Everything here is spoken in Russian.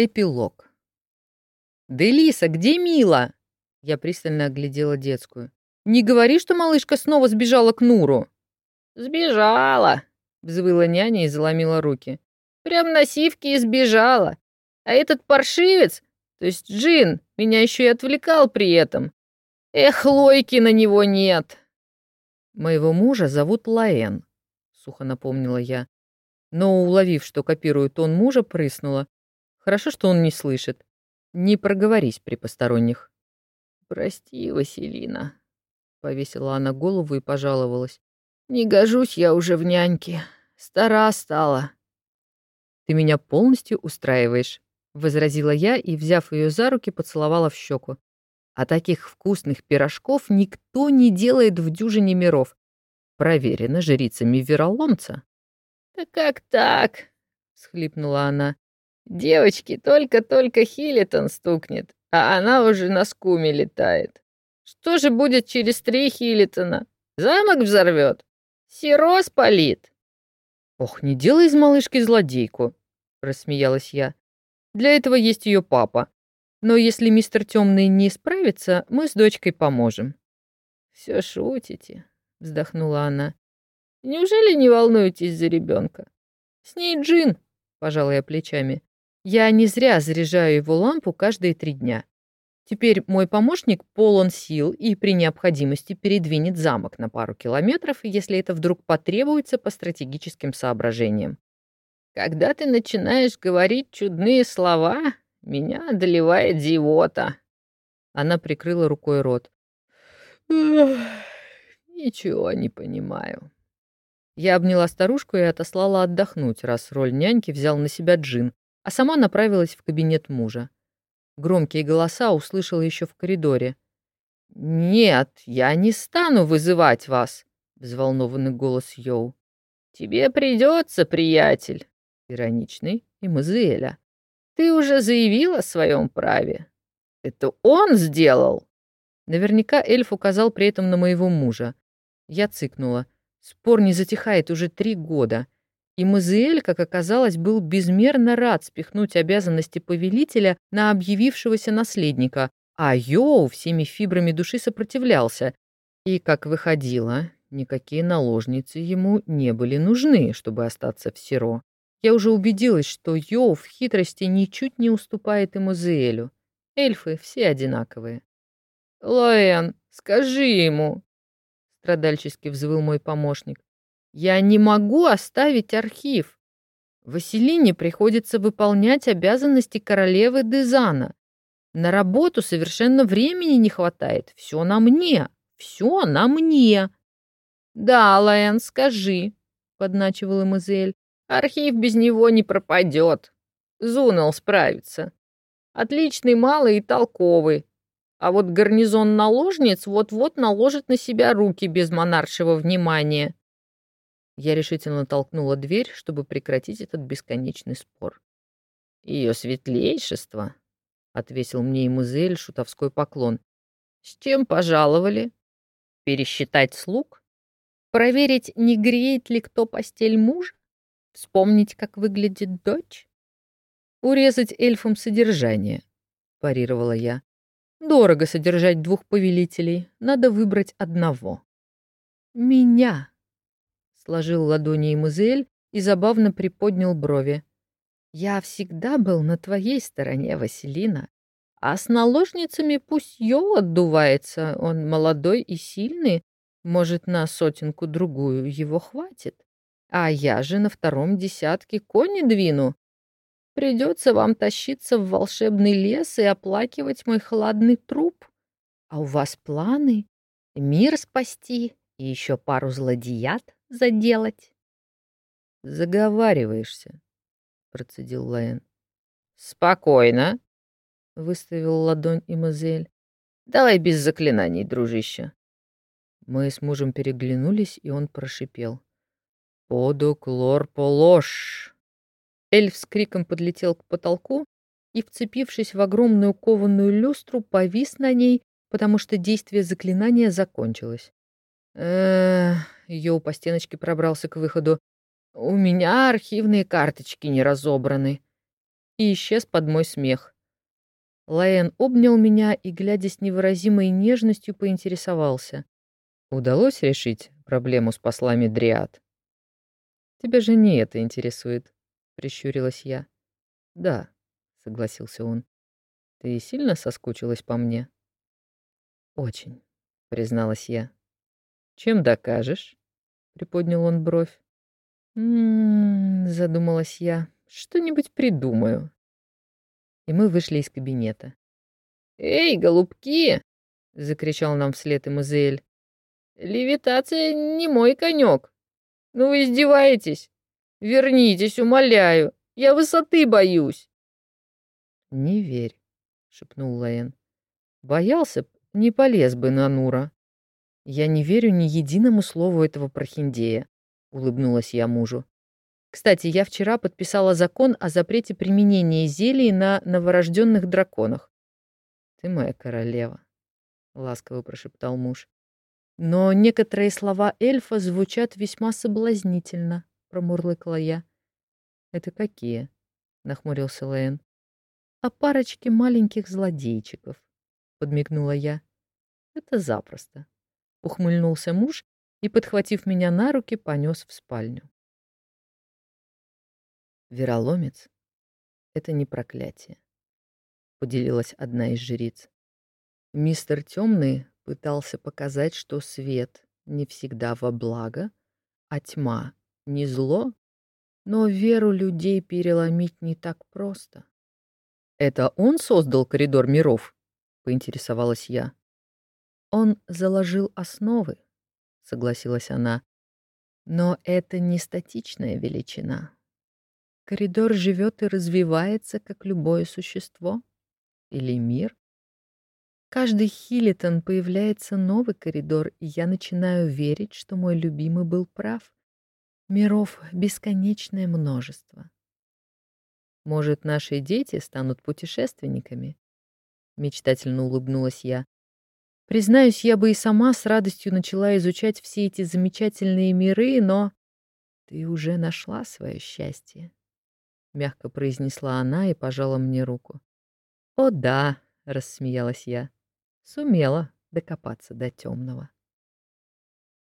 Эпилог. «Делиса, где Мила?» Я пристально оглядела детскую. «Не говори, что малышка снова сбежала к Нуру!» «Сбежала!» — взвыла няня и заломила руки. «Прям на сивке и сбежала. А этот паршивец, то есть Джин, меня еще и отвлекал при этом. Эх, лойки на него нет!» «Моего мужа зовут Лаэн», — сухо напомнила я. Но, уловив, что копирую тон мужа, прыснула. Хорошо, что он не слышит. Не проговорись при посторонних. «Прости, Василина», — повесила она голову и пожаловалась. «Не гожусь я уже в няньке. Стара стала». «Ты меня полностью устраиваешь», — возразила я и, взяв ее за руки, поцеловала в щеку. «А таких вкусных пирожков никто не делает в дюжине миров. Проверено жрицами вероломца». «Да как так?» — схлипнула она. Девочки, только-только Хилитон стукнет, а она уже на скуме летает. Что же будет через три Хилитона? Замок взорвет? Сиро спалит? Ох, не делай из малышки злодейку, рассмеялась я. Для этого есть ее папа. Но если мистер Темный не справится, мы с дочкой поможем. Все шутите, вздохнула она. Неужели не волнуетесь за ребенка? С ней Джин, пожала я плечами. Я не зря заряжаю его лампу каждые три дня. Теперь мой помощник полон сил и при необходимости передвинет замок на пару километров, если это вдруг потребуется по стратегическим соображениям. Когда ты начинаешь говорить чудные слова, меня одолевает зевота. Она прикрыла рукой рот. Ничего не понимаю. Я обняла старушку и отослала отдохнуть, раз роль няньки взял на себя Джин, а сама направилась в кабинет мужа. Громкие голоса услышала еще в коридоре. «Нет, я не стану вызывать вас», — взволнованный голос Йоу. «Тебе придется, приятель», — ироничный и Мазуэля. «Ты уже заявил о своем праве. Это он сделал». Наверняка эльф указал при этом на моего мужа. Я цыкнула. Спор не затихает уже три года. И Мазиэль, как оказалось, был безмерно рад спихнуть обязанности повелителя на объявившегося наследника, а Йоу всеми фибрами души сопротивлялся. И, как выходило, никакие наложницы ему не были нужны, чтобы остаться в Сиро. Я уже убедилась, что Йоу в хитрости ничуть не уступает и Мазиэлю. Эльфы все одинаковые. «Лоэн, скажи ему!» — страдальчески взвыл мой помощник. Я не могу оставить архив. Василине приходится выполнять обязанности королевы Дезана. На работу совершенно времени не хватает. Все на мне. Все на мне. Да, Лаэн, скажи, подначивала Мазель. Архив без него не пропадет. Зунал справится. Отличный малый и толковый. А вот гарнизон наложниц вот-вот наложит на себя руки без монаршего внимания. Я решительно толкнула дверь, чтобы прекратить этот бесконечный спор. «Ее светлейшество», — отвесил мне и музель шутовской поклон. «С чем пожаловали? Пересчитать слуг? Проверить, не греет ли кто постель мужа? Вспомнить, как выглядит дочь?» «Урезать эльфам содержание», — парировала я. «Дорого содержать двух повелителей, надо выбрать одного». «Меня», сложил ладони Эмузель и забавно приподнял брови. «Я всегда был на твоей стороне, Василина. А с наложницами пусть Йо отдувается, он молодой и сильный, может, на сотенку-другую его хватит. А я же на втором десятке кони двину. Придется вам тащиться в волшебный лес и оплакивать мой хладный труп. А у вас планы? Мир спасти и еще пару злодеят заделать. Заговариваешься, процедил Лаэн. Спокойно, выставил ладонь Имазель. Давай без заклинаний, дружище. Мы с мужем переглянулись, и он прошипел. «Подук лор полож!» Эльф с криком подлетел к потолку и, вцепившись в огромную кованую люстру, повис на ней, потому что действие заклинания закончилось. Эх, Йоу по стеночке пробрался к выходу. У меня архивные карточки не разобраны. и исчез под мой смех. Лаэн обнял меня и, глядя с невыразимой нежностью, поинтересовался. «Удалось решить проблему с послами Дриад?» «Тебя же не это интересует», — прищурилась я. «Да», — согласился он. «Ты сильно соскучилась по мне?» «Очень», — призналась я. «Чем докажешь?» — приподнял он бровь. «М-м-м», задумалась я. «Что-нибудь придумаю». И мы вышли из кабинета. «Эй, голубки!» — закричал нам вслед Эмазель. «Левитация не мой конек. Ну вы издеваетесь? Вернитесь, умоляю. Я высоты боюсь». «Не верь», — шепнул Лаэн. «Боялся б, не полез бы на Нура». «Я не верю ни единому слову этого прохиндея», — улыбнулась я мужу. «Кстати, я вчера подписала закон о запрете применения зелий на новорожденных драконах. Ты моя королева, ласково прошептал муж. Но некоторые слова эльфа звучат весьма соблазнительно, промурлыкала я. Это какие? нахмурился Лэйн. О парочке маленьких злодейчиков, подмигнула я. Это запросто, ухмыльнулся муж и, подхватив меня на руки, понес в спальню. Вероломец — это не проклятие поделилась одна из жриц. Мистер Темный пытался показать, что свет не всегда во благо, а тьма не зло, но веру людей переломить не так просто. «Это он создал коридор миров?» — поинтересовалась я. «Он заложил основы», — согласилась она. «Но это не статичная величина. Коридор живет и развивается, как любое существо или мир. Каждый хилитон появляется новый коридор, и я начинаю верить, что мой любимый был прав. Миров бесконечное множество. Может, наши дети станут путешественниками? Мечтательно улыбнулась я. Признаюсь, я бы и сама с радостью начала изучать все эти замечательные миры, но ты уже нашла свое счастье, мягко произнесла она и пожала мне руку. «О да», — рассмеялась я, — сумела докопаться до темного.